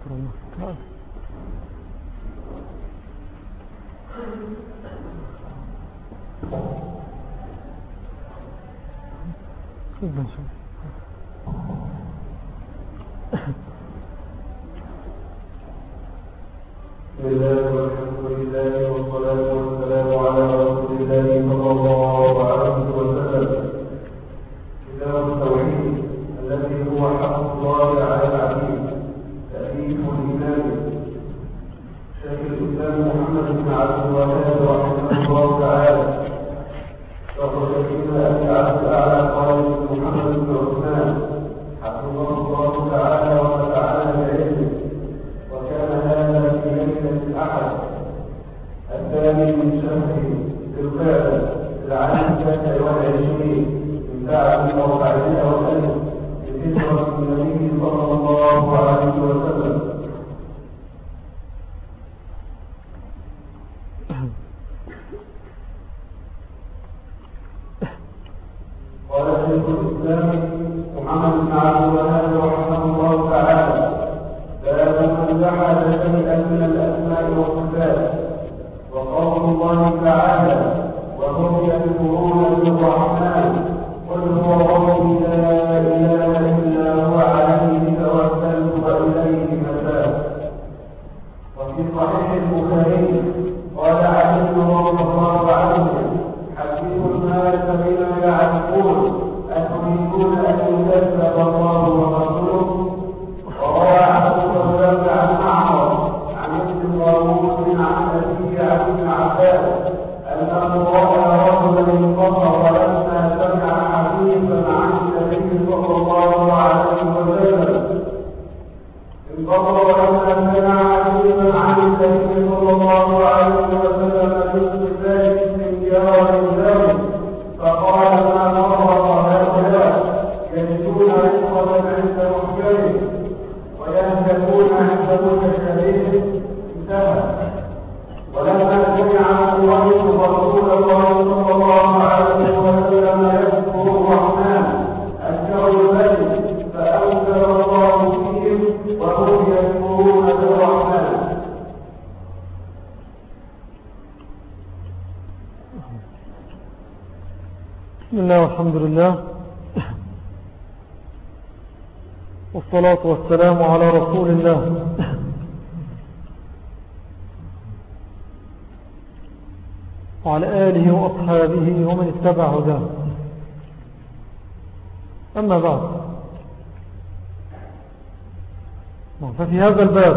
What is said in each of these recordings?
أكرمك. تعال كيف بنشوف una vez también والصلاة والسلام على رسول الله. وعلى آله وأصحابه ومن اتبع هداه. أما بعد. ففي هذا الباب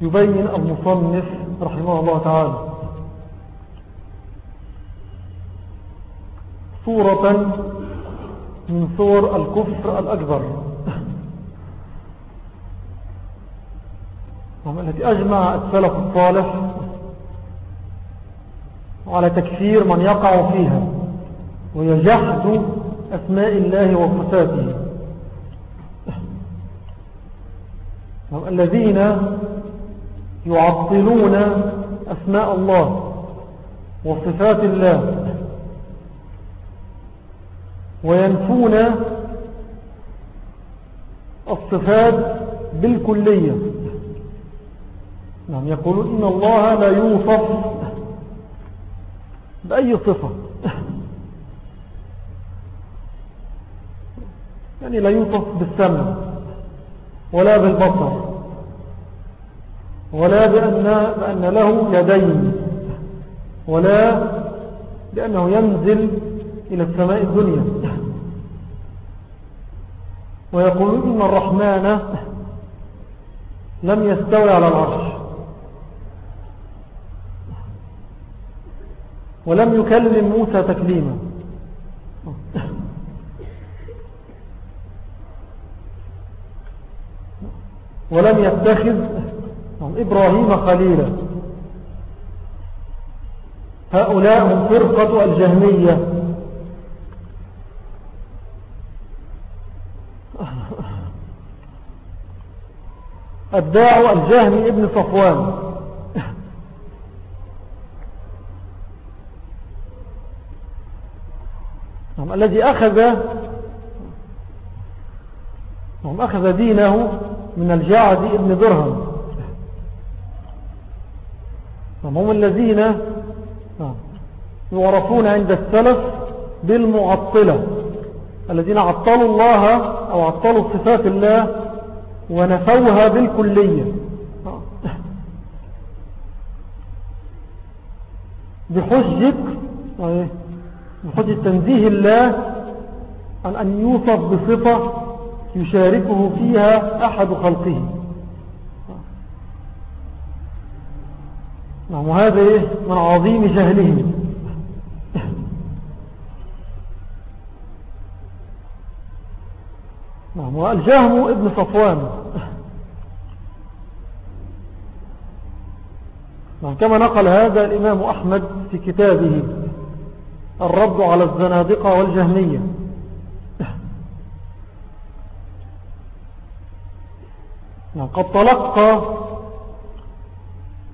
يبين المصنف رحمه الله تعالى صورة من صور الكفر الأكبر. التي أجمع السلف الصالح على تكفير من يقع فيها ويجحد أسماء الله وصفاته. الذين يعطلون أسماء الله وصفات الله. وينفون الصفات بالكلية. نعم يقولون إن الله لا يوصف بأي صفة. يعني لا يوصف بالسمع ولا بالبصر ولا بأن, بأن له يدين ولا بأنه ينزل إلى السماء الدنيا. ويقولون إن الرحمن لم يستوي على العرش. ولم يكلم موسى تكليما. ولم يتخذ إبراهيم خليلا. هؤلاء هم فرقة الجهمية. الداعو الجهمي ابن صفوان. الذي أخذ أخذ دينه من الجعد ابن درهم. هم الذين آه. يعرفون عند السلف بالمعطلة. الذين عطلوا الله أو عطلوا صفات الله ونفوها بالكلية. بحجة بحجة تنزيه الله عن أن يوصف بصفة يشاركه فيها أحد خلقه. نعم وهذا إيه؟ من عظيم جهلهم نعم والجهم ابن صفوان. نعم كما نقل هذا الإمام أحمد في كتابه الرد على الزنادقة والجهمية. نعم قد تلقى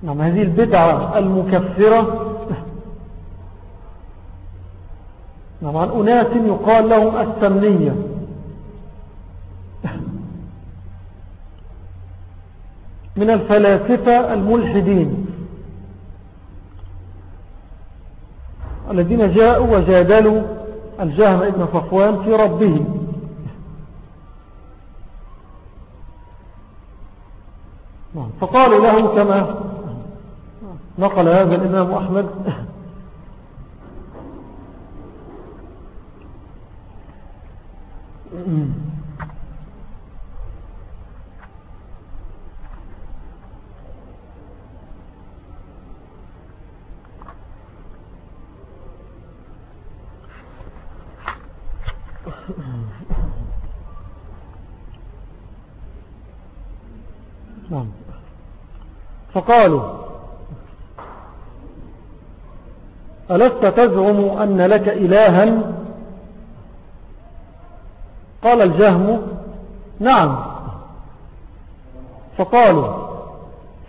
نعم هذه البدعة المكفرة. نعم عن أناس يقال لهم السمنية. من الفلاسفة الملحدين الذين جاءوا وجادلوا الجهم ابن صفوان في ربهم نعم. فقالوا له كما نقل هذا الإمام أحمد نعم فقالوا ألست تزعم أن لك إلها؟ قال الجهم نعم. فقالوا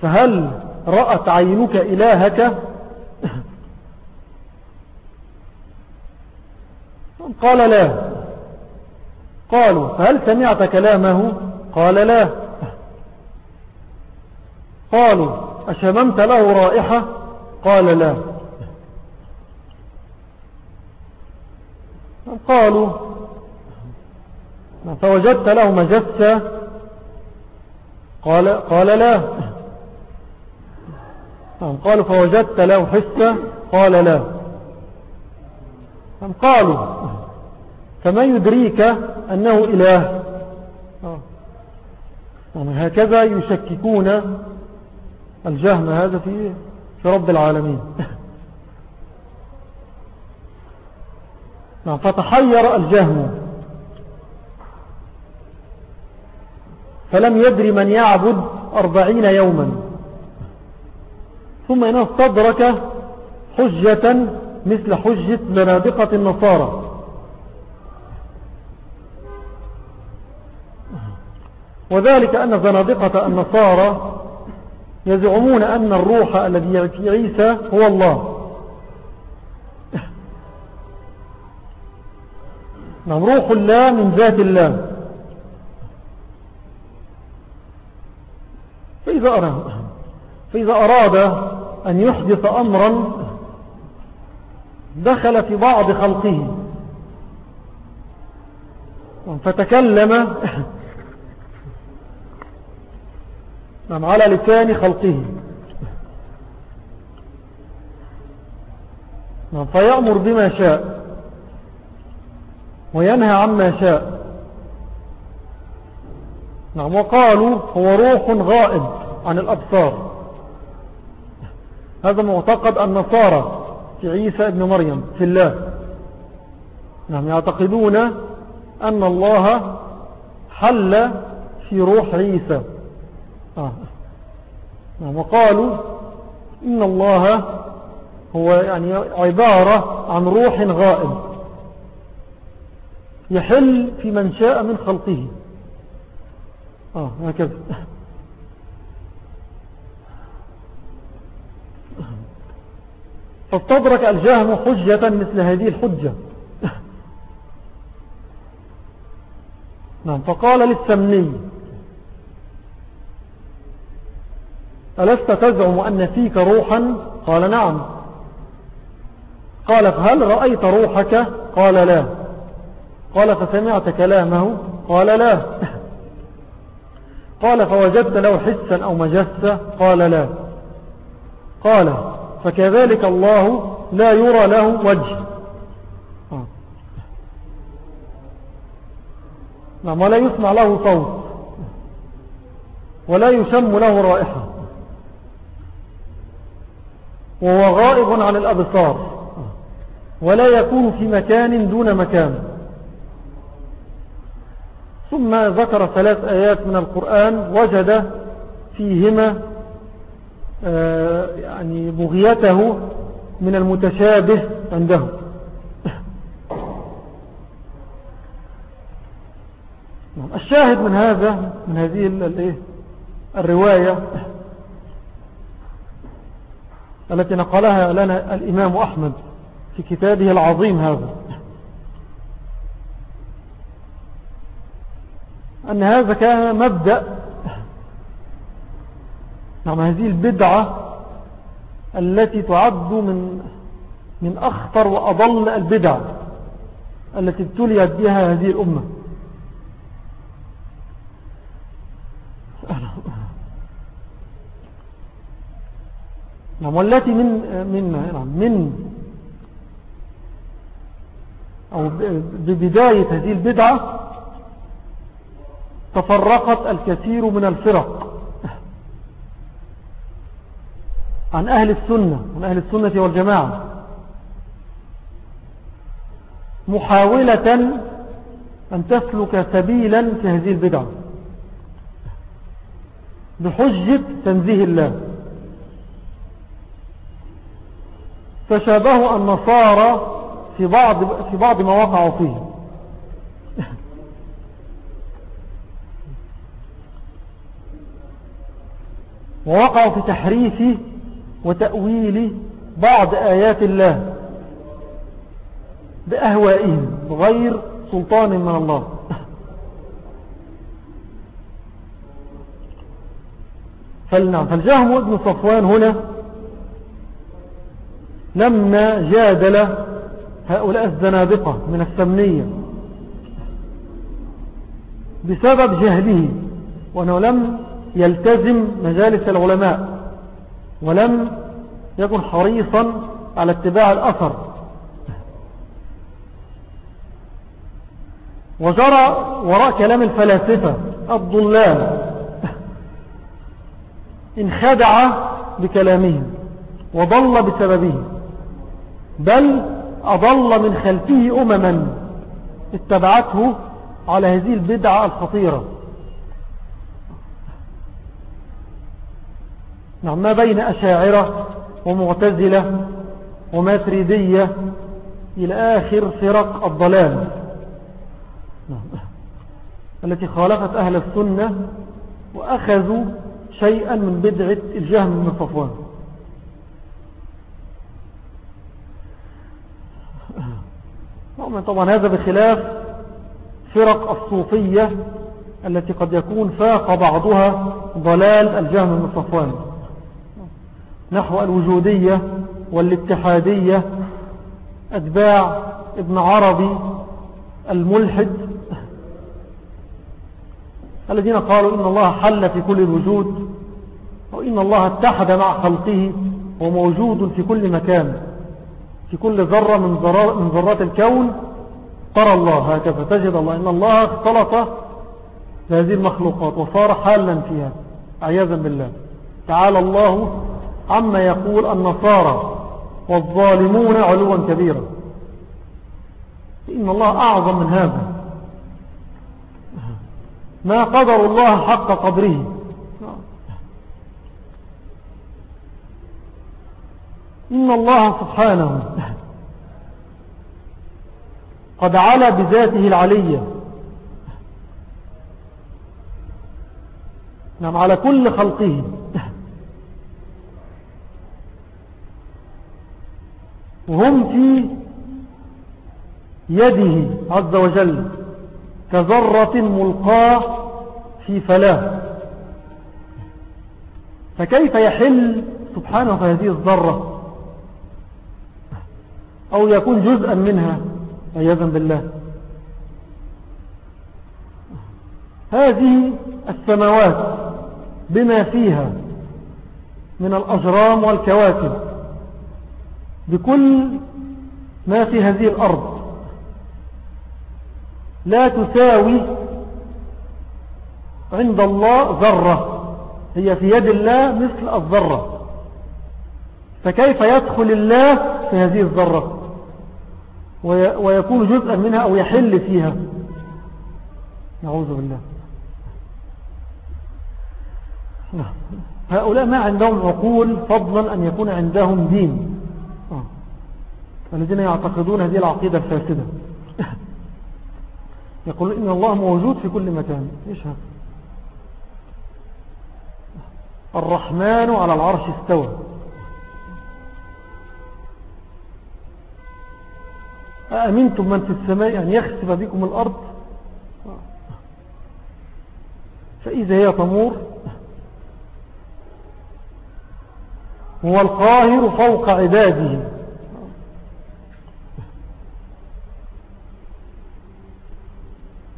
فهل رأت عينك إلهك؟ قال لا. قالوا فهل سمعت كلامه؟ قال لا. قالوا أشممت له رائحة؟ قال لا. قالوا فوجدت له مجسة. قال, قال لا. قالوا فوجدت له حسة. قال لا. قالوا فما يدريك أنه إله؟ هكذا يشككون الجهم هذا في في رب العالمين. نعم فتحير الجهم فلم يدري من يعبد أربعين يوما. ثم إنه استدرك حجة مثل حجة زنادقة النصارى. وذلك أن زنادقة النصارى يزعمون أن الروح الذي في عيسى هو الله. نعم روح الله من ذات الله. فإذا أراد, فإذا أراد أن يحدث أمرا دخل في بعض خلقه. فتكلم نعم على لسان خلقه. نعم فيأمر بما شاء وينهى عما شاء. نعم وقالوا هو روح غائب عن الأبصار. هذا معتقد النصارى في عيسى ابن مريم في الله. نعم يعتقدون أن الله حل في روح عيسى. وقالوا إن الله هو يعني عبارة عن روح غائب يحل في من شاء من خلقه. آه هكذا. فاستدرك الجهم حجة مثل هذه الحجة. نعم فقال للسمني ألست تزعم أن فيك روحا؟ قال نعم. قال فهل رأيت روحك؟ قال لا. قال فسمعت كلامه؟ قال لا. قال فوجدت له حسا أو مجسة؟ قال لا. قال فكذلك الله لا يرى له وجه. نعم ولا يسمع له صوت ولا يشم له رائحة. وهو غائب عن الأبصار. ولا يكون في مكان دون مكان. ثم ذكر ثلاث آيات من القرآن وجد فيهما آه، يعني بغيته من المتشابه عنده. الشاهد من هذا من هذه الرواية التي نقلها لنا الإمام أحمد في كتابه العظيم هذا. أن هذا كان مبدأ. نعم هذه البدعة التي تعد من من أخطر وأضل البدع التي ابتليت بها هذه الأمة. نعم والتي من من نعم من. أو ببداية هذه البدعة تفرقت الكثير من الفرق. عن أهل السنة عن أهل السنة والجماعة. محاولة أن تسلك سبيلا في هذه البدعة. بحجة تنزيه الله. فشابه النصارى في بعض, في بعض ما وقعوا فيه ووقعوا في تحريف وتأويل بعض آيات الله بأهوائهم بغير سلطان من الله. فالجهم ابن صفوان هنا لما جادل هؤلاء الزنادقة من السمنية بسبب جهله وأنه لم يلتزم مجالس العلماء ولم يكن حريصا على اتباع الأثر. وجرى وراء كلام الفلاسفة الضلال انخدع بكلامهم وضل بسببه بل أضل من خلفه أمما اتبعته على هذه البدعة الخطيرة نعم ما بين أشاعرة ومعتزلة وماتريدية إلى آخر فرق الضلال نعم. التي خالفت أهل السنة وأخذوا شيئا من بدعة الجهم من صفوان نعم، طبعا هذا بخلاف فرق الصوفية التي قد يكون فاق بعضها ضلال الجهم صفوان نحو الوجودية والاتحادية أتباع ابن عربي الملحد الذين قالوا إن الله حل في كل الوجود وإن الله اتحد مع خلقه وموجود في كل مكان. في كل ذرة من, من ذرات الكون ترى الله هكذا. تجد الله. إن الله اختلط بهذه المخلوقات وصار حالا فيها. عياذا بالله. تعالى الله عما يقول النصارى والظالمون علوا كبيرا. إن الله أعظم من هذا. ما قدر الله حق قدره. إن الله سبحانه قد علا بذاته العلية. نعم على كل خلقه. وهم في يده عز وجل كذرة ملقاة في فلاه. فكيف يحل سبحانه في هذه الذرة؟ أو يكون جزءا منها عياذا بالله. هذه السماوات بما فيها من الأجرام والكواكب بكل ما في هذه الأرض. لا تساوي عند الله ذرة هي في يد الله مثل الذرة. فكيف يدخل الله في هذه الذرة؟ ويكون جزءا منها أو يحل فيها. نعوذ بالله. هؤلاء ما عندهم عقول فضلا أن يكون عندهم دين. آه. الذين يعتقدون هذه العقيدة الفاسدة. يقول إن الله موجود في كل مكان. إيش هذا؟ الرحمن على العرش استوى. أأمنتم من في السماء أن يخسف بكم الأرض؟ فإذا هي تمور. هو القاهر فوق عباده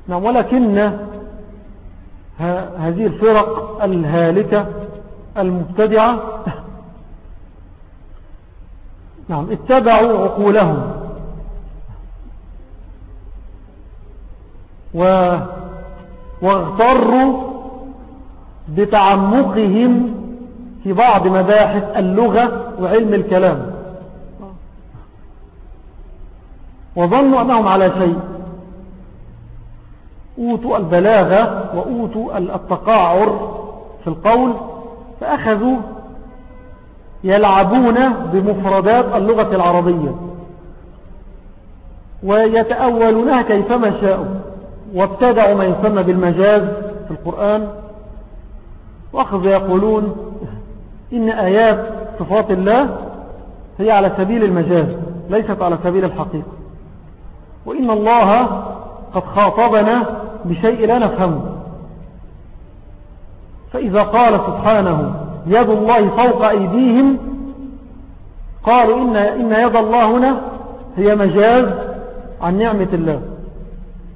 نعم ولكن هذه الفرق الهالكة المبتدعة. نعم اتبعوا عقولهم. واغتروا بتعمقهم في بعض مباحث اللغة وعلم الكلام. وظنوا أنهم على شيء. أوتوا البلاغة وأوتوا التقاعر في القول فأخذوا يلعبون بمفردات اللغة العربية ويتأولونها كيفما شاءوا. وابتدعوا ما يسمى بالمجاز في القرآن وأخذوا يقولون إن آيات صفات الله هي على سبيل المجاز ليست على سبيل الحقيقة. وإن الله قد خاطبنا بشيء لا نفهمه. فإذا قال سبحانه يد الله فوق أيديهم قالوا إن, إن يد الله هنا هي مجاز عن نعمة الله.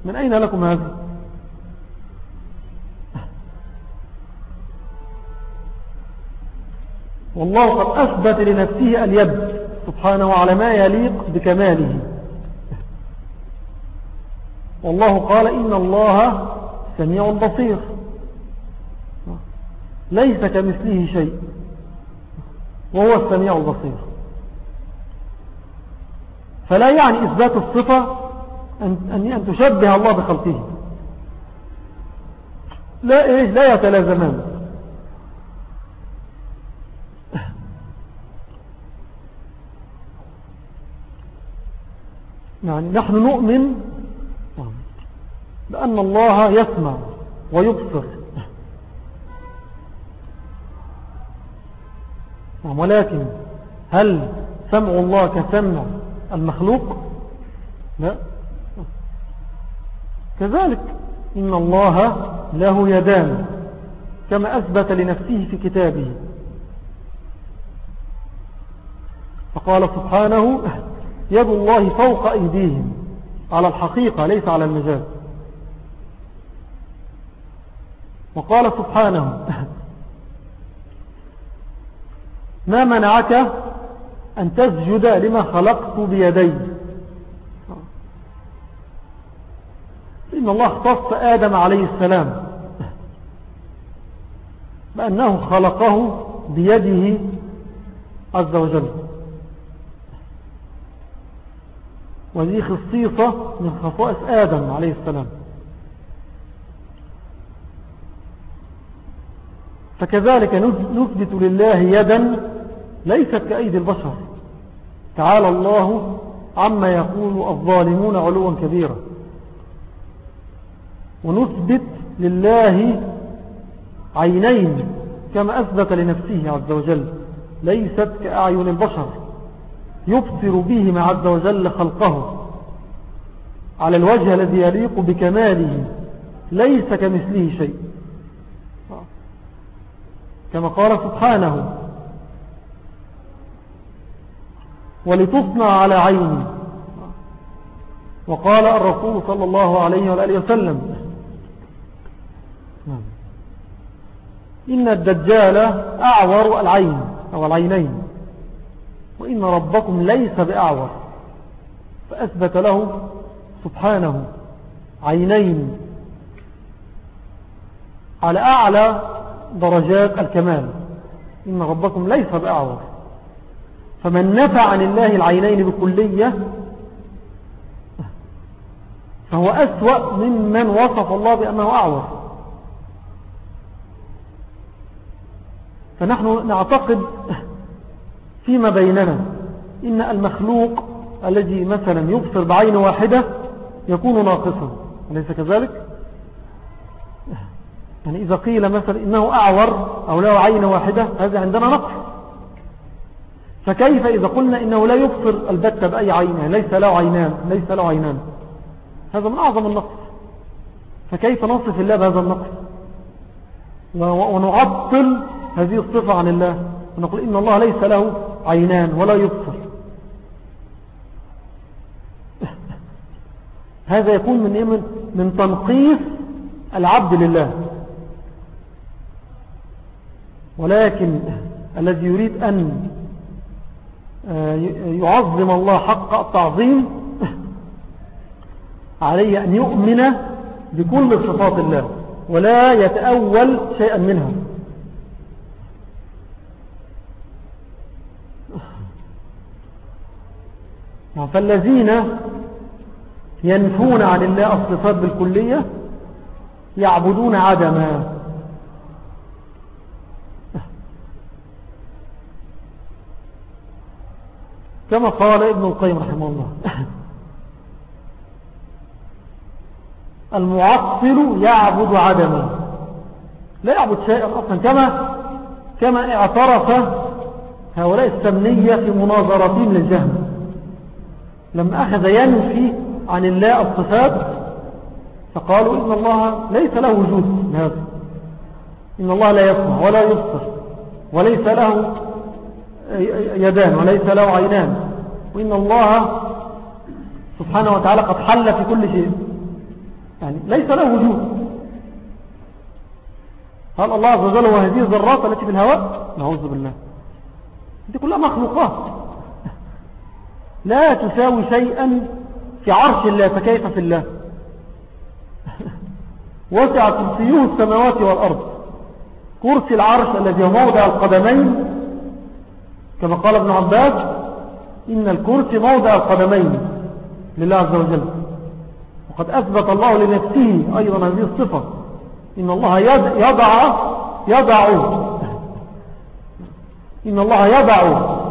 من أين لكم هذا؟ والله قد أثبت لنفسه اليد سبحانه على ما يليق بكماله. والله قال إن الله سميع بصير. ليس كمثله شيء. وهو السميع البصير. فلا يعني إثبات الصفة أن, أن تشبه الله بخلقه. لا إيه لا يتلازمان. يعني نحن نؤمن بأن الله يسمع ويبصر. ولكن هل سمع الله كسمع المخلوق؟ لا. كذلك إن الله له يدان كما أثبت لنفسه في كتابه. فقال سبحانه يد الله فوق أيديهم. على الحقيقة ليس على المجاز وقال سبحانه ما منعك أن تسجد لما خلقت بيدي؟ إن الله اختص آدم عليه السلام. بأنه خلقه بيده عز وجل. وهذه خصيصة من خصائص آدم عليه السلام. فكذلك نثبت لله يدا ليست كأيدي البشر. تعالى الله عما يقول الظالمون علوا كبيرا. ونثبت لله عينين كما أثبت لنفسه عز وجل ليست كأعين البشر يبصر بهما عز وجل خلقه. على الوجه الذي يليق بكماله ليس كمثله شيء. كما قال سبحانه ولتصنع على عيني. وقال الرسول صلى الله عليه وآله وسلم إن الدجال أعور العين أو العينين وإن ربكم ليس بأعور فأثبت له سبحانه عينين على أعلى درجات الكمال. إن ربكم ليس بأعور. فمن نفى عن الله العينين بكلية فهو أسوأ ممن وصف الله بأنه أعور. فنحن نعتقد فيما بيننا إن المخلوق الذي مثلا يبصر بعين واحدة يكون ناقصا أليس كذلك؟ يعني إذا قيل مثلا إنه أعور أو له عين واحدة هذا عندنا نقص. فكيف إذا قلنا إنه لا يبصر البتة بأي عين؟ ليس له عينان ليس له عينان. هذا من أعظم النقص. فكيف نصف الله بهذا النقص؟ ونعطل هذه الصفة عن الله. ونقول إن الله ليس له عينان ولا يبصر. هذا يكون من, إيه؟ من تنقيص العبد لله. ولكن الذي يريد أن آه، يعظم الله حق التعظيم عليه أن يؤمن بكل صفات الله. ولا يتأول شيئا منها. فالذين ينفون عن الله الصفات بالكلية يعبدون عدما كما قال ابن القيم رحمه الله. المعطل يعبد عدما لا يعبد شيئا أصلا. كما كما اعترف هؤلاء السمنية في مناظرتهم للجهم لما أخذ ينفي عن الله الصفات فقالوا إن الله ليس له وجود هذا. إن الله لا يسمع ولا يبصر وليس له يدان وليس له عينان. وإن الله سبحانه وتعالى قد حل في كل شيء. يعني ليس له وجود. قال الله عز وجل وهذه الذرات التي في الهواء نعوذ بالله. دي كلها مخلوقات. لا تساوي شيئا في عرش الله فكيف في الله؟ وسع كرسيه السماوات والأرض. كرسي العرش الذي هو موضع القدمين. كما قال ابن عباس إن الكرسي موضع القدمين لله عز وجل. وقد أثبت الله لنفسه أيضا هذه الصفة. إن الله يضع يضع إن الله يضع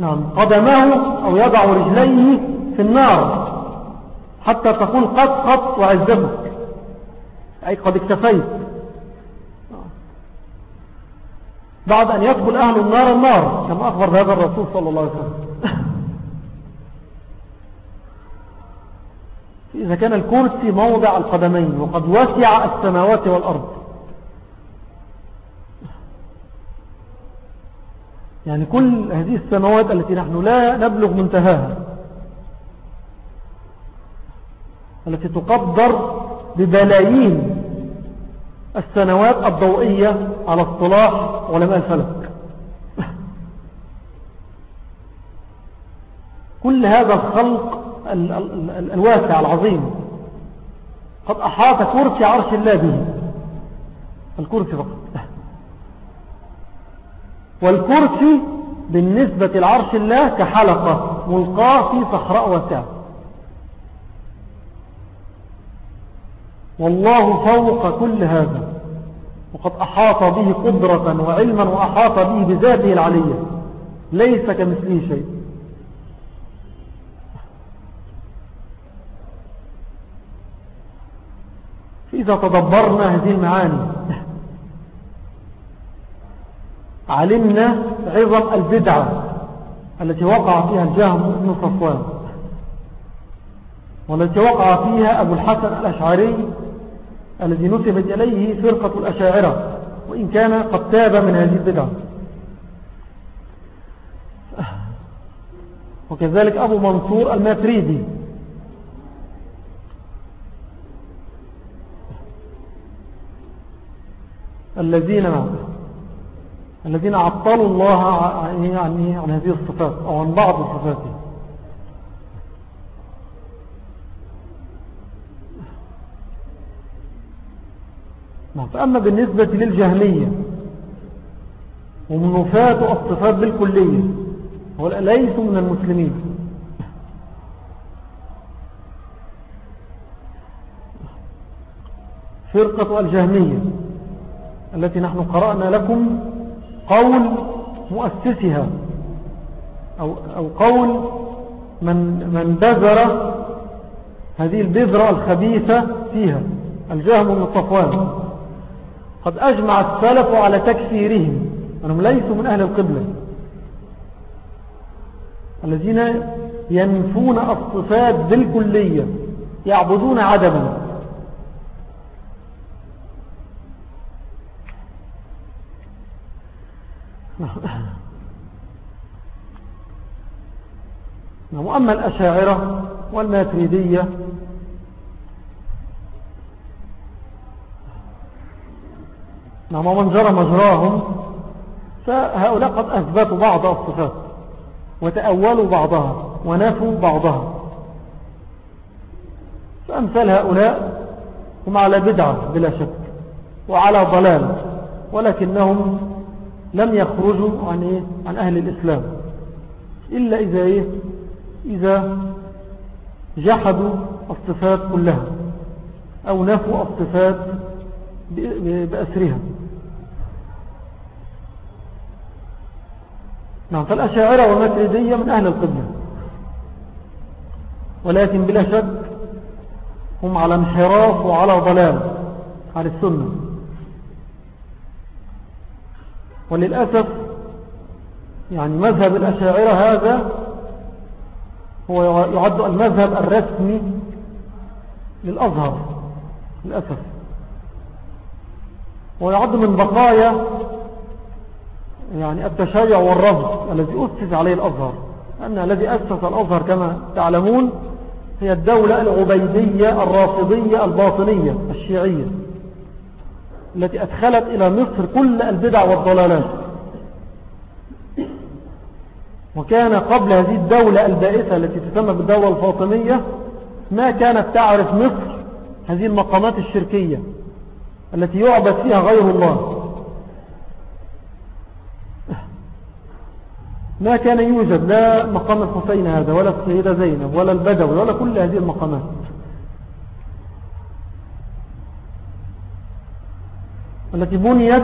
نعم. قدمه أو يضع رجليه في النار حتى تكون قد قد وعزتك أي قد اكتفيت. بعد أن يدخل أهل النار النار كما أخبر هذا الرسول صلى الله عليه وسلم. إذا كان الكرسي موضع القدمين وقد وسع السماوات والأرض. يعني كل هذه السماوات التي نحن لا نبلغ منتهاها التي تقدر ببلايين السنوات الضوئية على اصطلاح علماء الفلك. كل هذا الخلق الواسع العظيم قد أحاط كرسي عرش الله به الكرسي فقط. والكرسي بالنسبة لعرش الله كحلقة ملقاة في صحراء واسعة والله فوق كل هذا وقد أحاط به قدرة وعلما وأحاط به بذاته العلية. ليس كمثله شيء. إذا تدبرنا هذه المعاني علمنا عظم البدعة التي وقع فيها الجهم بن صفوان والتي وقع فيها أبو الحسن الأشعري الذي نسبت إليه فرقة الأشاعرة وإن كان قد تاب من هذه البدعة وكذلك أبو منصور الماتريدي. الذين الذين عطلوا الله عن, عن هذه الصفات أو عن بعض صفاته نعم، فأما بالنسبة للجهمية ومن نفاة الصفات بالكلية ليسوا من المسلمين. فرقة الجهمية التي نحن قرأنا لكم قول مؤسسها أو, أو قول من, من بذر هذه البذرة الخبيثة فيها الجهم من الصفوان قد أجمع السلف على تكفيرهم أنهم ليسوا من أهل القبلة. الذين ينفون الصفات بالكلية يعبدون عدما. وأما الأشاعرة والماتريدية نعم ومن جرى مجراهم فهؤلاء قد أثبتوا بعض الصفات وتأولوا بعضها ونفوا بعضها. فأمثال هؤلاء هم على بدعة بلا شك وعلى ضلال ولكنهم لم يخرجوا عن, إيه؟ عن أهل الإسلام إلا إذا, إيه؟ إذا جحدوا الصفات كلها أو نفوا الصفات بأسرها نعم فالأشاعرة والماتريدية من أهل القبلة ولكن بلا شك هم على انحراف وعلى ضلال على السنة وللأسف يعني مذهب الأشاعرة هذا هو يعد المذهب الرسمي للأزهر للأسف. ويعد من بقايا يعني التشيع والرفض الذي أسس عليه الأزهر أن الذي أسس الأزهر كما تعلمون هي الدولة العبيدية الرافضية الباطنية الشيعية. التي أدخلت إلى مصر كل البدع والضلالات. وكان قبل هذه الدولة البائسة التي تسمى بالدولة الفاطمية ما كانت تعرف مصر هذه المقامات الشركية التي يعبد فيها غير الله. ما كان يوجد لا مقام الحسين هذا ولا السيدة زينب ولا البدوي ولا كل هذه المقامات. التي بنيت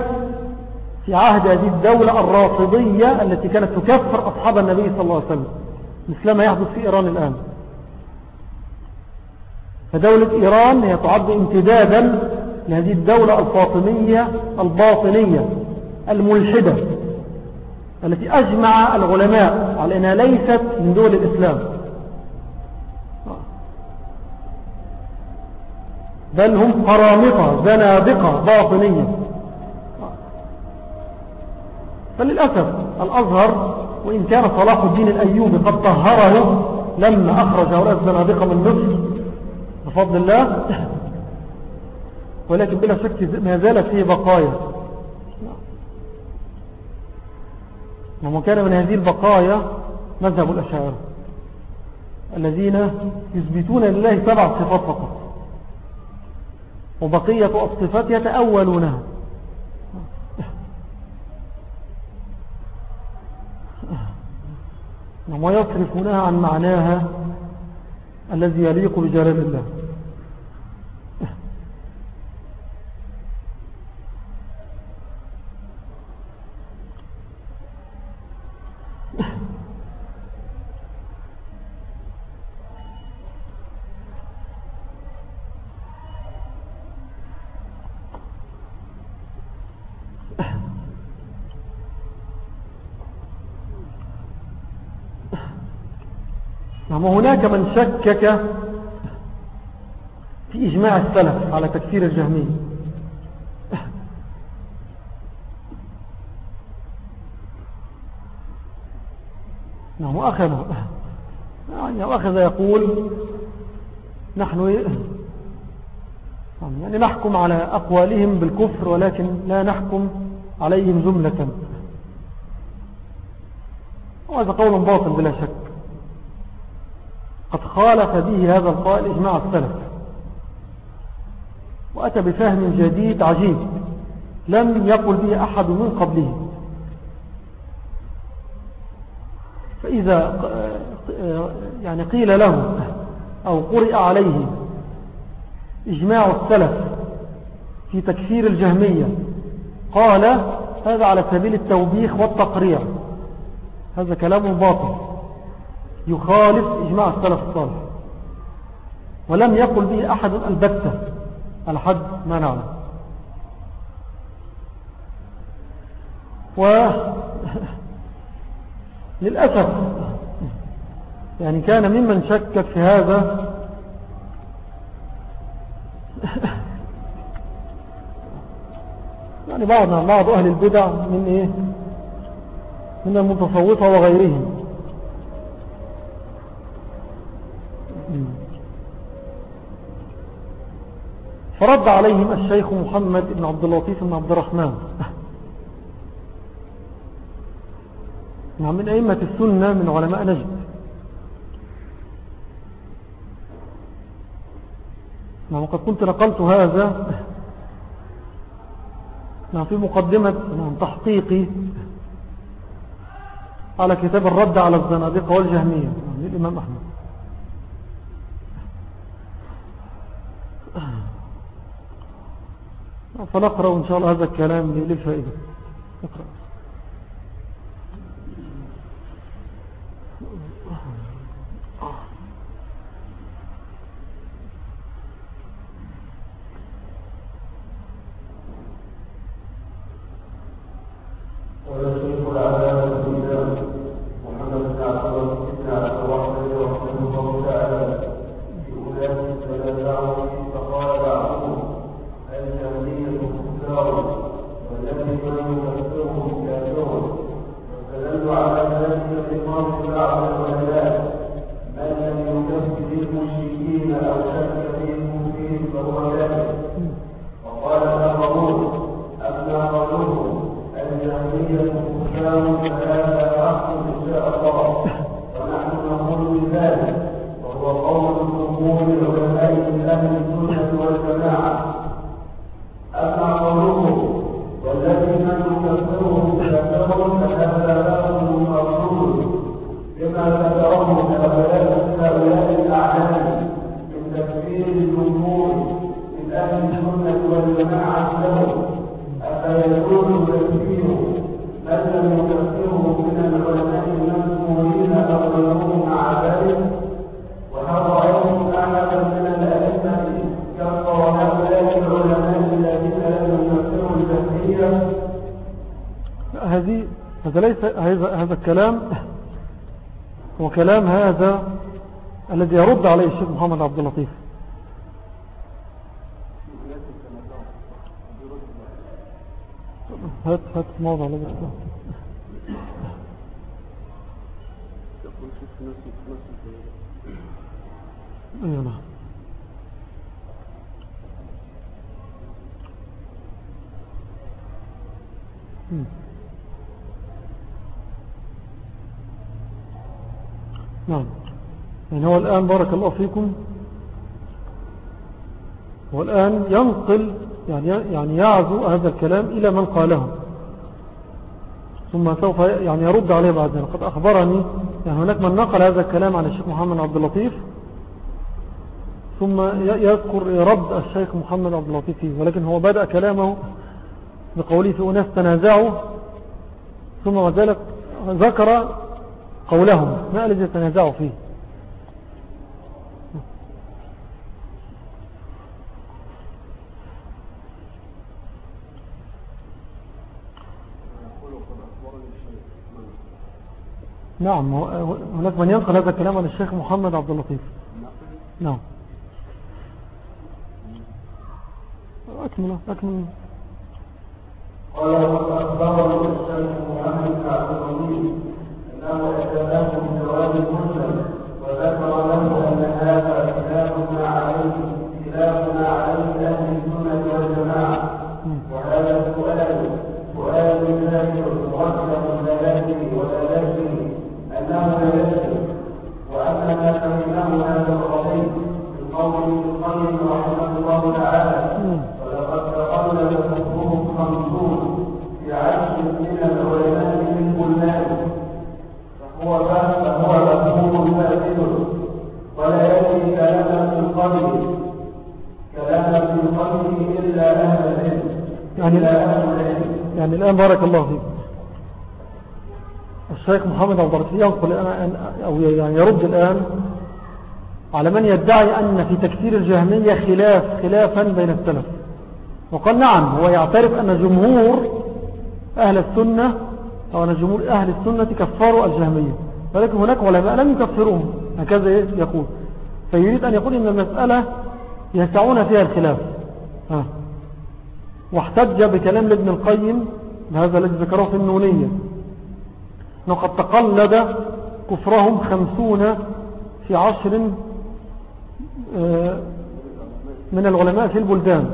في عهد هذه الدولة الرافضية التي كانت تكفر أصحاب النبي صلى الله عليه وسلم. مثل ما يحدث في إيران الآن. فدولة إيران هي تعد امتدادا لهذه الدولة الفاطمية الباطنية الملحدة التي أجمع العلماء على أنها ليست من دول الإسلام. بل هم قرامطة زنادقة باطنية. فللأسف الأزهر وإن كان صلاح الدين الأيوبي قد طهره لما أخرج هؤلاء الزنادقة من مصر بفضل الله. ولكن بلا شك ما زالت فيه بقايا. وما كان من هذه البقايا مذهب الأشاعرة الذين يثبتون لله سبع صفات فقط. وبقية الصفات يتأولونها. ويصرفونها عن معناها الذي يليق بجلال الله. وهناك من شكك إجماع السلف على تكفير الجهمية. نعم وأخذ يعني وأخذ يقول نحن يعني نحكم على أقوالهم بالكفر ولكن لا نحكم عليهم جملة. وهذا قول باطل بلا شك. قد خالف به هذا القائل إجماع السلف. وأتى بفهم جديد عجيب لم يقل به أحد من قبله. فإذا يعني قيل له أو قرئ عليه إجماع السلف في تكفير الجهمية قال هذا على سبيل التوبيخ والتقريع. هذا كلام باطل. يخالف إجماع السلف الصالح. ولم يقل به أحد البتة. على حد ما نعلم. و للأسف يعني كان ممن شكك في هذا. يعني بعض بعض أهل البدع من إيه؟ من المتصوفة وغيرهم. فرد عليهم الشيخ محمد بن عبد اللطيف بن عبد الرحمن. نعم من أئمة السنة من علماء نجد. نعم وقد كنت نقلت هذا نعم في مقدمة نعم تحقيقي على كتاب الرد على الزنادقة والجهمية. نعم للإمام أحمد. فنقرأ إن شاء الله هذا الكلام للفائدة نقرأ. الكلام هو كلام هذا الذي يرد عليه الشيخ محمد عبد اللطيف. هات هات موضع لك أيوه نعم. نعم. يعني هو الآن بارك الله فيكم. هو الآن ينقل يعني يعني يعزو هذا الكلام إلى من قاله. ثم سوف يعني يرد عليه بعد ذلك. قد أخبرني يعني هناك من نقل هذا الكلام عن الشيخ محمد عبد اللطيف. ثم يذكر رد الشيخ محمد عبد اللطيف فيه ولكن هو بدأ كلامه بقوله في أناس تنازعوا. ثم وذلك ذكر قولهم. ما الذي يتنازعوا فيه؟ نعم. هناك من ينقل هذا الكلام عن الشيخ محمد عبد اللطيف. نعم. أكمل. أكمل. قال أخبرني الشيخ محمد عبد الرحيم أنه أتاه من جواب مسلم وذكر له أن هذا يعني يعني الآن بارك الله فيك. الشيخ محمد عبد ينقل الآن أو يعني يرد الآن على من يدعي أن في تكثير الجهمية خلاف خلافا بين السلف. وقال نعم هو يعترف أن جمهور أهل السنة أو أن جمهور أهل السنة كفروا الجهمية. ولكن هناك علماء لم يكفروهم هكذا يقول. فيريد أن يقول أن المسألة يسعون فيها الخلاف. ها. واحتج بكلام لابن القيم هذا الذي ذكره في النونية. وقد تقلد كفرهم خمسون في عشر من العلماء في البلدان.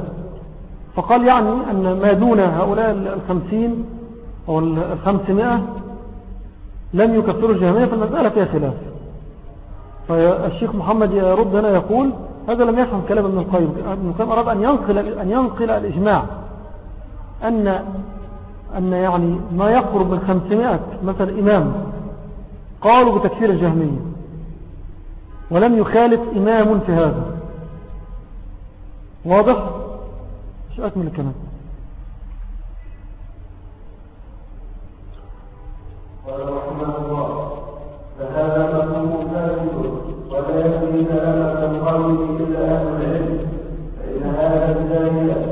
فقال يعني أن ما دون هؤلاء الخمسين أو الخمسمائة لم يكفروا الجهمية فالمسألة فيها خلاف. فالشيخ محمد يرد هنا يقول هذا لم يفهم كلام ابن القيم. ابن القيم أراد أن ينقل, أن ينقل الإجماع. أن, أن يعني ما يقرب من خمسمائة مثلا إمام قالوا بتكفير الجهمية ولم يخالف إمام في هذا. واضح؟ شو أكمل الكلام؟ قال رحمه الله فهذا مفهوم كافر ولا يكفي كلامة القول إلا أهل العلم فإن هذا الجاهل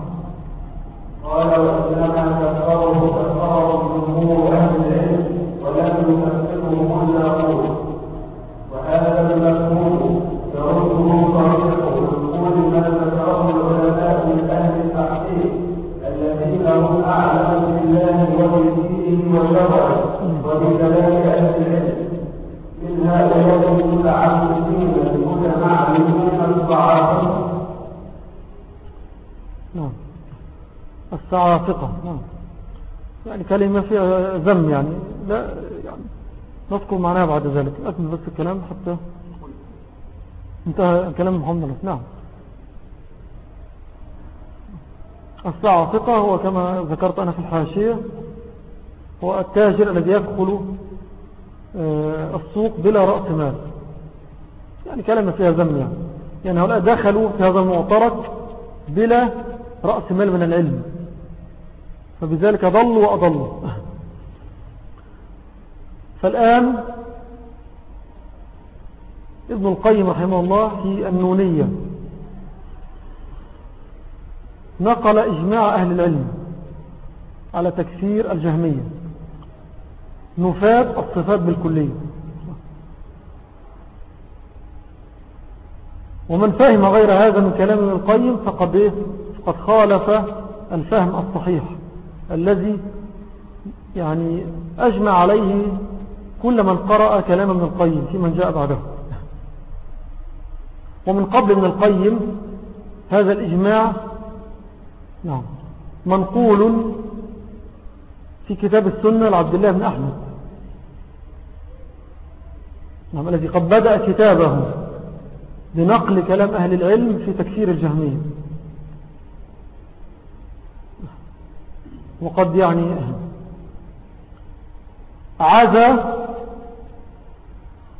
السعافقة نعم. يعني كلمة فيها ذم يعني. لا يعني نذكر معناها بعد ذلك. أكمل بس الكلام حتى انتهى كلام محمد نعم. السعافقة هو كما ذكرت أنا في الحاشية هو التاجر الذي يدخل آه، السوق بلا رأس مال. يعني كلمة فيها ذم يعني. يعني هؤلاء دخلوا في هذا المعترك بلا رأس مال من العلم. فبذلك ضلوا وأضلوا. فالآن ابن القيم رحمه الله في النونية نقل إجماع أهل العلم على تكفير الجهمية. نفاد الصفات بالكلية. ومن فهم غير هذا من كلام ابن القيم فقد, إيه؟ فقد خالف الفهم الصحيح. الذي يعني أجمع عليه كل من قرأ كلام ابن القيم في من جاء بعده. ومن قبل ابن القيم هذا الإجماع نعم منقول في كتاب السنة لعبد الله بن أحمد. نعم الذي قد بدأ كتابه بنقل كلام أهل العلم في تكفير الجهمية. وقد يعني عزى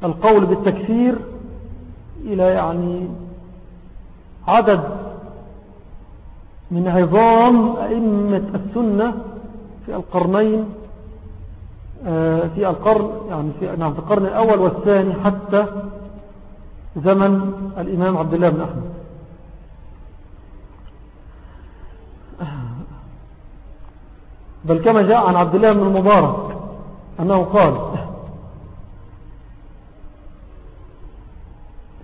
القول بالتكفير إلى يعني عدد من عظام أئمة السنة في القرنين آه، في القرن يعني في, نعم في القرن الأول والثاني حتى زمن الإمام عبد الله بن أحمد. بل كما جاء عن عبد الله بن المبارك أنه قال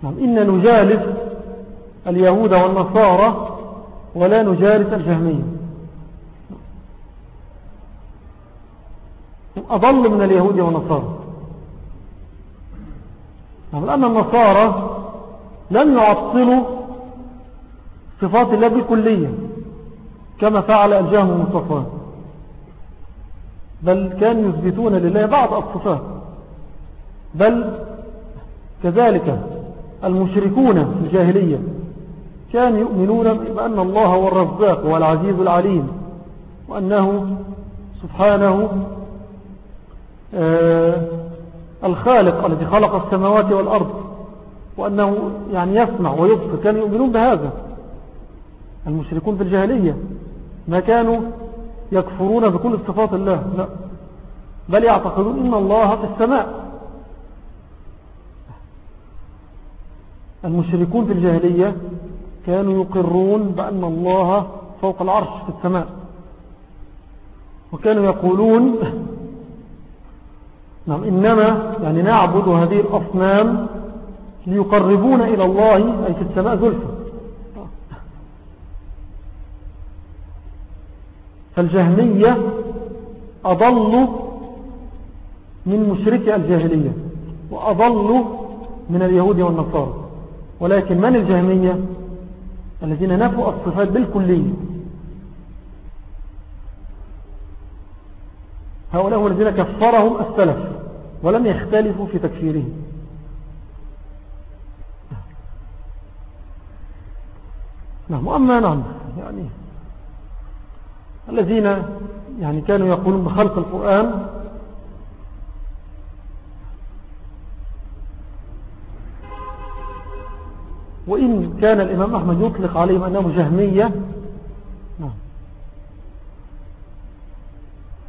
نعم إن نجالس اليهود والنصارى ولا نجالس الجهمية. أضل من اليهود والنصارى. نعم لأن النصارى لم يعطلوا صفات الله بالكلية كما فعل الجهم المصطفى. بل كانوا يثبتون لله بعض الصفات. بل كذلك المشركون في الجاهلية كانوا يؤمنون بأن الله هو الرزاق والعزيز العليم وأنه سبحانه آه، الخالق الذي خلق السماوات والأرض وأنه يعني يسمع ويبصر. كانوا يؤمنون بهذا. المشركون في الجاهلية ما كانوا يكفرون بكل صفات الله. لا. بل يعتقدون إن الله في السماء. المشركون في الجاهلية كانوا يقرون بأن الله فوق العرش في السماء. وكانوا يقولون نعم إنما يعني نعبد هذه الأصنام ليقربون إلى الله أي في السماء زلفة فالجهمية أضلوا من مشركي الجاهلية وأضلوا من اليهود والنصارى. ولكن من الجهمية الذين نفوا الصفات بالكلية. هؤلاء هم الذين كفرهم السلف ولم يختلفوا في تكفيرهم. نعم وأما نعم يعني الذين يعني كانوا يقولون بخلق القرآن وإن كان الإمام أحمد يطلق عليهم أنهم جهمية نعم.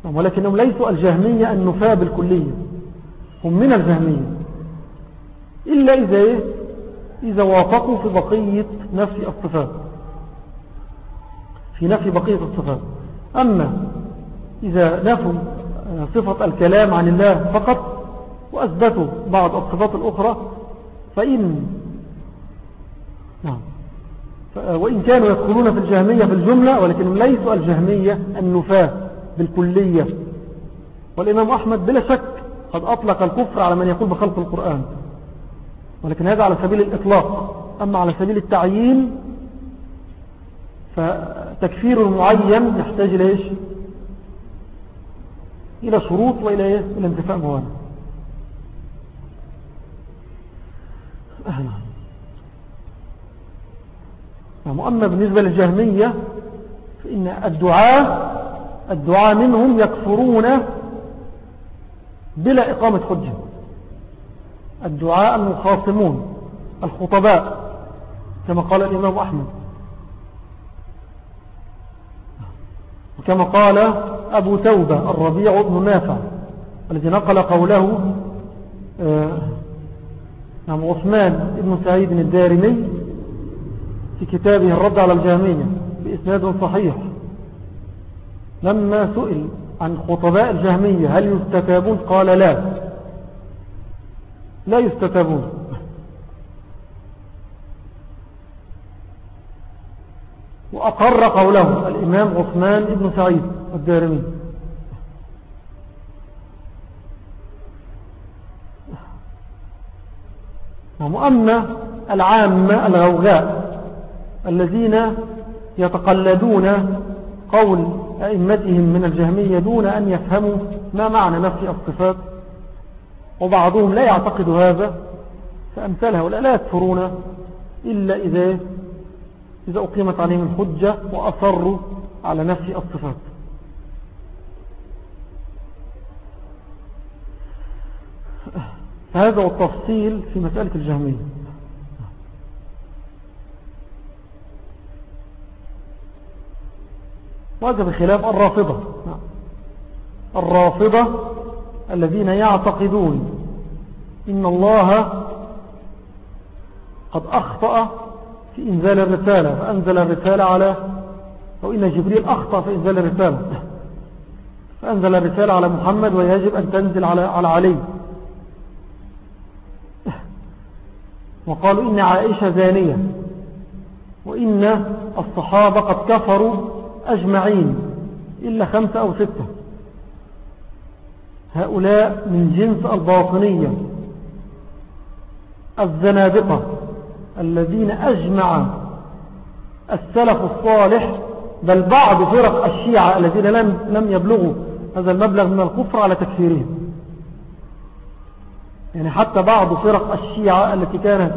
نعم ولكنهم ليسوا الجهمية النفاة بالكلية هم من الجهمية إلا إذا إيه؟ إذا وافقوا في بقية نفي الصفات في نفي بقية الصفات أما إذا نفوا صفة الكلام عن الله فقط وأثبتوا بعض الصفات الأخرى فإن نعم. وإن كانوا يدخلون في الجهمية في الجملة ولكنهم ليسوا الجهمية النفاة بالكلية. والإمام أحمد بلا شك قد أطلق الكفر على من يقول بخلق القرآن. ولكن هذا على سبيل الإطلاق. أما على سبيل التعيين فتكفير معين يحتاج إلى إيش؟ إلى شروط وإلى إيه؟ إلى أهلا. نعم أما بالنسبة للجهمية فإن الدعاء الدعاء منهم يكفرون بلا إقامة حجة. الدعاء المخاصمون الخطباء كما قال الإمام أحمد. وكما قال أبو توبة الربيع بن نافع الذي نقل قوله آه، نعم عثمان بن سعيد الدارمي في كتابه الرد على الجامية بإسناد صحيح. لما سئل عن خطباء الجهمية هل يستتابون؟ قال لا. لا يستتابون. وأقر قوله الإمام عثمان بن سعيد الدارمي. ومؤمن العامة الغوغاء الذين يتقلدون قول أئمتهم من الجهمية دون أن يفهموا ما معنى نفي الصفات وبعضهم لا يعتقد هذا فأمثال هؤلاء لا يكفرون إلا إذا إذا أقيمت عليهم الحجة وأصروا على نفي الصفات. هذا التفصيل في مسألة الجهمية. وهذا بخلاف الرافضة. الرافضة الذين يعتقدون إن الله قد أخطأ في إنزال الرسالة فأنزل الرسالة على أو إن جبريل أخطأ في إنزال الرسالة. فأنزل الرسالة على محمد ويجب أن تنزل على على علي. وقالوا إن عائشة زانية وإن الصحابة قد كفروا أجمعين إلا خمسة أو ستة. هؤلاء من جنس الباطنية الزنادقة. الذين أجمع السلف الصالح بل بعض فرق الشيعة الذين لم, لم يبلغوا هذا المبلغ من الكفر على تكفيرهم. يعني حتى بعض فرق الشيعة التي كانت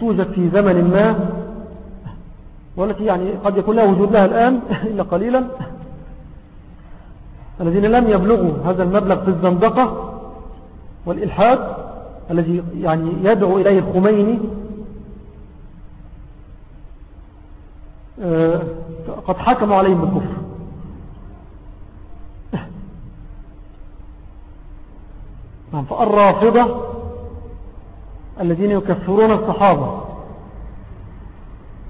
توجد في زمن ما والتي يعني قد يكون لها وجود لها الآن إلا قليلا الذين لم يبلغوا هذا المبلغ في الزندقة والإلحاد الذي يعني يدعو إليه الخميني آه، قد حكموا عليهم بالكفر نعم، فالرافضة الذين يكفرون الصحابة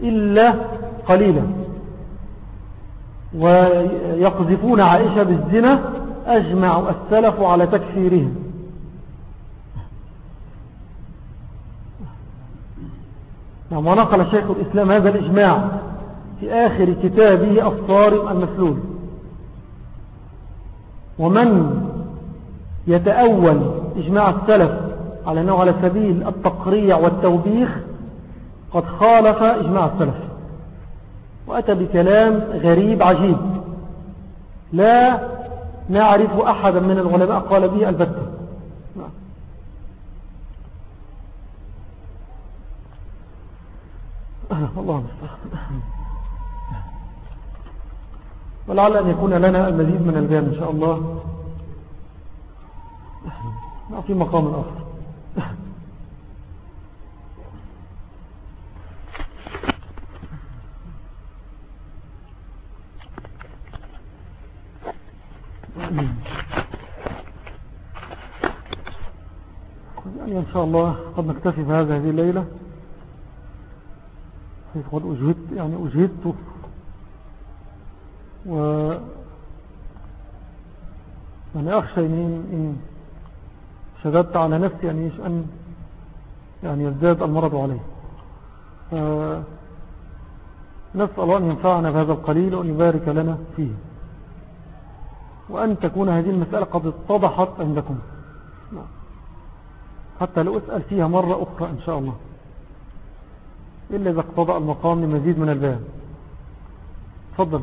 إلا قليلا ويقذفون عائشة بالزنا أجمع السلف على تكفيرهم. نعم ونقل شيخ الإسلام هذا الإجماع. في آخر كتابه الصارم المسلول ومن يتأول إجماع السلف على أنه على سبيل التقريع والتوبيخ قد خالف إجماع السلف وأتى بكلام غريب عجيب. لا نعرف أحدا من العلماء قال به البتة. الله مستحق ولعل أن يكون لنا المزيد من البيان إن شاء الله. في مقام آخر. إن شاء الله قد نكتفي بهذا هذه الليلة. حيث قد أجهدت يعني أجهدت و يعني أخشى إن, إن شددت على نفسي يعني أن يعني يزداد المرض عليه. نسأل الله أن ينفعنا بهذا القليل وأن يبارك لنا فيه. وأن تكون هذه المسألة قد اتضحت عندكم. حتى لو أسأل فيها مرة أخرى إن شاء الله. إلا إذا اقتضى المقام لمزيد من البيان. تفضل.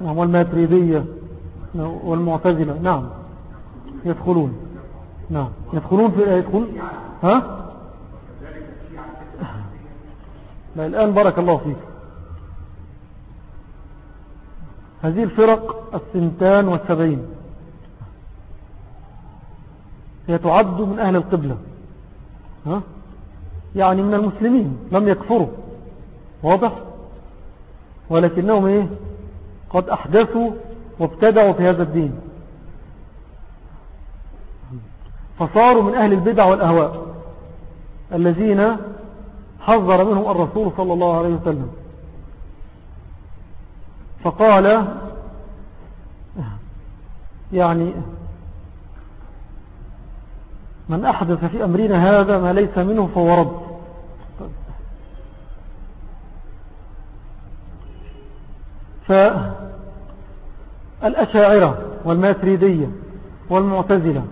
نعم والماتريدية والمعتزلة نعم. يدخلون. نعم. يدخلون في يدخل ها؟ لا الآن بارك الله فيك. هذه الفرق السنتان والسبعين. هي تعد من أهل القبلة. ها؟ يعني من المسلمين. لم يكفروا. واضح؟ ولكنهم إيه؟ قد أحدثوا وابتدعوا في هذا الدين. فصاروا من أهل البدع والأهواء الذين حذر منهم الرسول صلى الله عليه وسلم. فقال يعني من أحدث في أمرنا هذا ما ليس منه فهو رد. فالأشاعرة والماتريدية والمعتزلة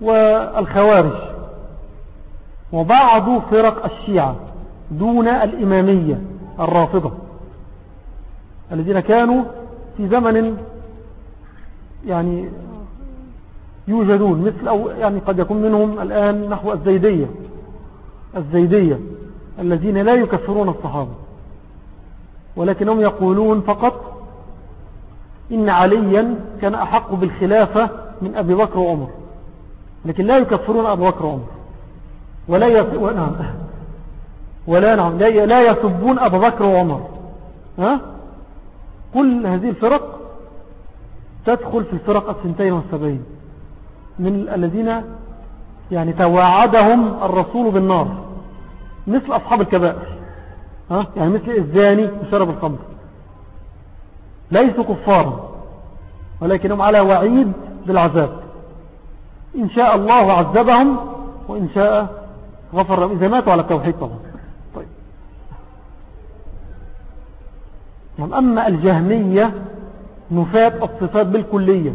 والخوارج وبعض فرق الشيعة دون الإمامية الرافضة الذين كانوا في زمن يعني يوجدون مثل أو يعني قد يكون منهم الآن نحو الزيدية الزيدية. الذين لا يكفرون الصحابة ولكنهم يقولون فقط إن عليا كان أحق بالخلافة من أبي بكر وعمر. لكن لا يكفرون أبو بكر وعمر. ولا يس... نعم. ولا نعم. لا يسبون أبو بكر وعمر. ها؟ كل هذه الفرق تدخل في الفرق السنتين والسبعين. من الذين يعني توعدهم الرسول بالنار. مثل أصحاب الكبائر. ها؟ يعني مثل الزاني وشرب الخمر. ليسوا كفارا ولكنهم على وعيد بالعذاب. إن شاء الله عذبهم وإن شاء غفر لهم. إذا ماتوا على التوحيد طبعا. طيب. نعم، أما الجهمية نفات الصفات بالكلية.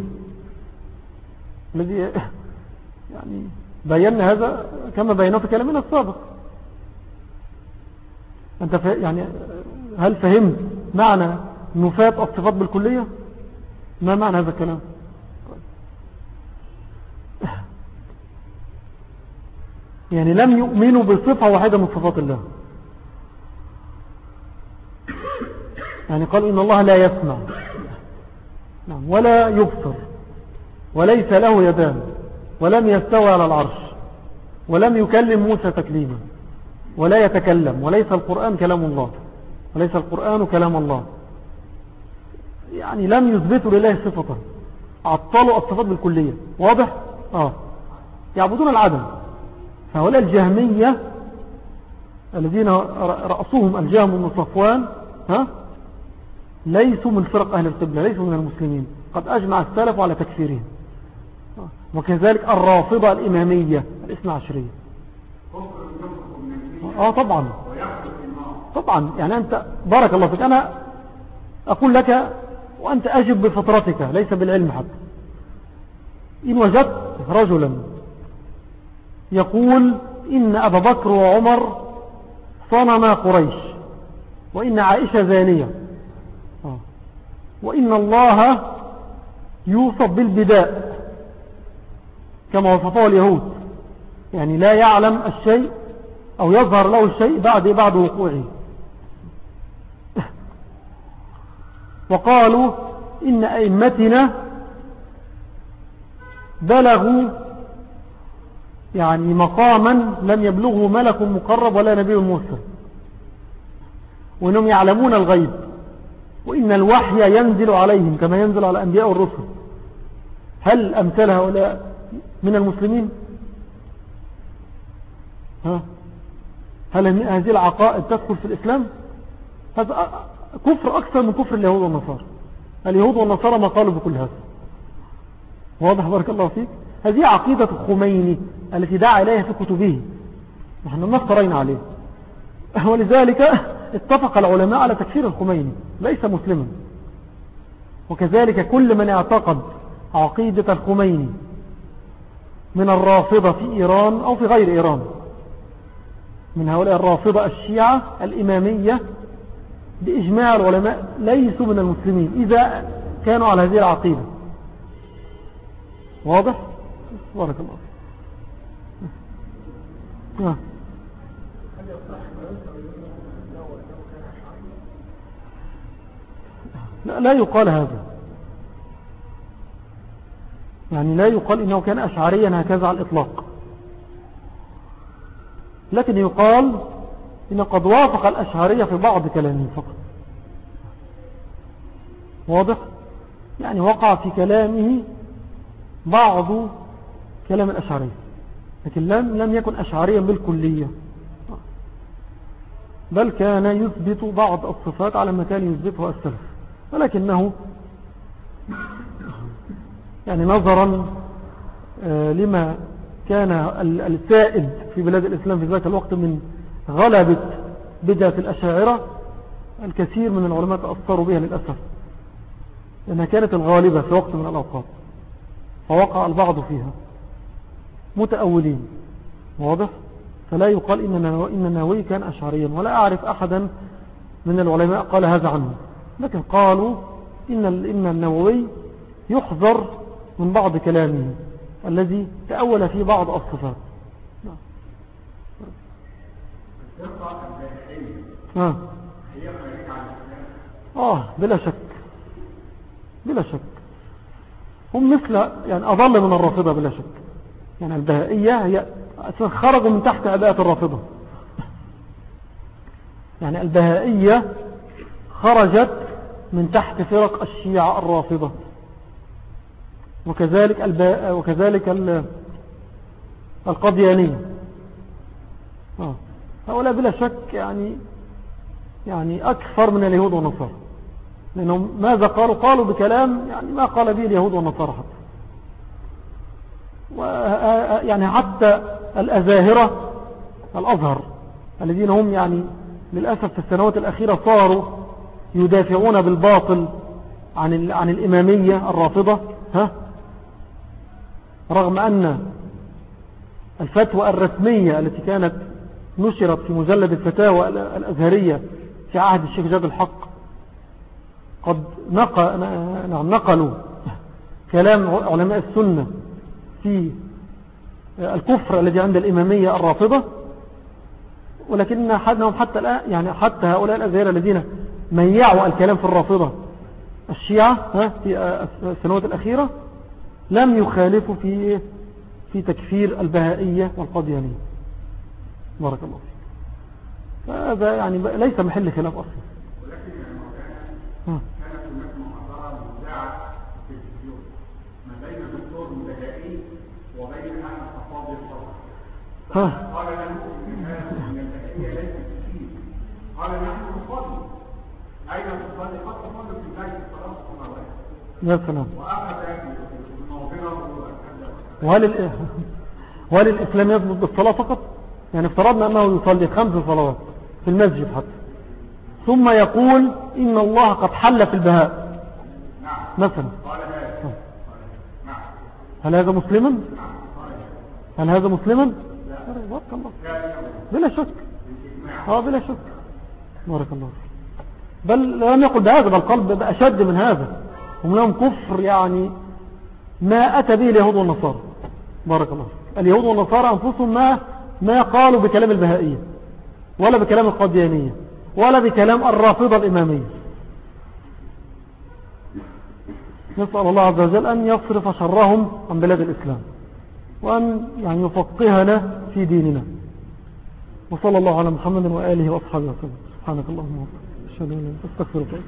الذي يعني بينا هذا كما بينا في كلامنا السابق. أنت يعني هل فهمت معنى نفات الصفات بالكلية؟ ما معنى هذا الكلام؟ يعني لم يؤمنوا بصفة واحدة من صفات الله. يعني قال إن الله لا يسمع. نعم ولا يبصر وليس له يدان ولم يستوى على العرش ولم يكلم موسى تكليما. ولا يتكلم وليس القرآن كلام الله وليس القرآن كلام الله. يعني لم يثبتوا لله صفة. عطلوا الصفات بالكلية. واضح؟ آه. يعبدون العدم. فهؤلاء الجهمية الذين رأسهم الجهم بن صفوان ها ليسوا من فرق أهل القبلة ليسوا من المسلمين. قد أجمع السلف على تكفيرهم. وكذلك الرافضة الإمامية الإثنى عشرية. آه طبعا. طبعا. يعني أنت بارك الله فيك. أنا أقول لك وأنت أجب بفطرتك ليس بالعلم حتى. إن وجدت رجلا يقول إن أبا بكر وعمر صنما قريش وإن عائشة زانية. آه. وإن الله يوصف بالبداء كما وصفه اليهود. يعني لا يعلم الشيء أو يظهر له الشيء بعد بعد وقوعه. وقالوا إن أئمتنا بلغوا يعني مقاما لم يبلغه ملك مقرب ولا نبي مرسل. وإنهم يعلمون الغيب. وإن الوحي ينزل عليهم كما ينزل على الأنبياء والرسل هل أمثال هؤلاء من المسلمين؟ ها؟ هل هذه العقائد تدخل في الإسلام؟ هذا كفر أكثر من كفر اليهود والنصارى. اليهود والنصارى ما قالوا بكل هذا. واضح بارك الله فيك؟ هذه عقيدة الخميني التي دعا إليها في كتبه. نحن ما افترينا عليه. ولذلك اتفق العلماء على تكفير الخميني ليس مسلما. وكذلك كل من اعتقد عقيدة الخميني من الرافضة في إيران أو في غير إيران من هؤلاء الرافضة الشيعة الإمامية بإجماع العلماء ليسوا من المسلمين. إذا كانوا على هذه العقيدة. واضح؟ بارك الله آه. لا, لا يقال هذا. يعني لا يقال إنه كان أشعريا هكذا على الإطلاق. لكن يقال إنه قد وافق الأشعرية في بعض كلامه فقط. واضح؟ يعني وقع في كلامه بعض كلام الأشعرية لكن لم, لم يكن أشعريا بالكلية. بل كان يثبت بعض الصفات على ما كان يثبتها السلف ولكنه يعني نظرا آه، لما كان السائد في بلاد الإسلام في ذلك الوقت من غلبة بدعة الأشاعرة الكثير من العلماء تأثروا بها للأسف لأنها كانت الغالبة في وقت من الأوقات فوقع البعض فيها. متأولين واضح؟ فلا يقال إن النووي كان أشعريا ولا أعرف أحدا من العلماء قال هذا عنه لكن قالوا إن النووي يحذر من بعض كلامه. الذي تأول في بعض الصفات. آه. آه بلا شك. بلا شك. هم مثل يعني أضل من الرافضة بلا شك. يعني البهائية هي خرجوا من تحت أباءة الرافضة. يعني البهائية خرجت من تحت فرق الشيعة الرافضة. وكذلك الباء وكذلك القضيانية آه. هؤلاء بلا شك يعني يعني أكثر من اليهود والنصارى. لأنهم ماذا قالوا؟ قالوا بكلام يعني ما قال به اليهود والنصارى حتى. يعني حتى الأزاهرة الأزهر الذين هم يعني للأسف في السنوات الأخيرة صاروا يدافعون بالباطل عن عن الإمامية الرافضة ها؟ رغم أن الفتوى الرسمية التي كانت نشرت في مجلد الفتاوى الأزهرية في عهد الشيخ جاد الحق قد نعم نقلوا كلام علماء السنة في الكفر الذي عند الإمامية الرافضة ولكن أحدهم حتى الآن يعني حتى هؤلاء الأزهر الذين ميعوا الكلام في الرافضة الشيعة في السنوات الأخيرة لم يخالفوا في في تكفير البهائية والقضيانية بارك الله فيك. فهذا يعني ليس محل خلاف أصلا. ولكن قال له إن البهائية وهل وهل الإسلام يثبت بالصلاة فقط؟ يعني افترضنا أنه يصلي خمس صلوات في المسجد حتى. ثم يقول إن الله قد حل في البهاء. مثلا. هل هذا مسلما؟ هل هذا مسلما؟ بلا شك. آه بلا شك. بارك الله بل لم يقل بهذا بل قلب بأشد من هذا. هم لهم كفر يعني ما أتى به اليهود والنصارى. بارك الله اليهود والنصارى أنفسهم ما, ما قالوا بكلام البهائية ولا بكلام القديانية ولا بكلام الرافضة الإمامية. نسأل الله عز وجل أن يصرف شرهم عن بلاد الإسلام وأن يعني يفقهنا في ديننا. وصلى الله على محمد وآله وأصحابه وسلم. سبحانك اللهم وبحمدك. أشهد أن لا إله إلا أنت أستغفرك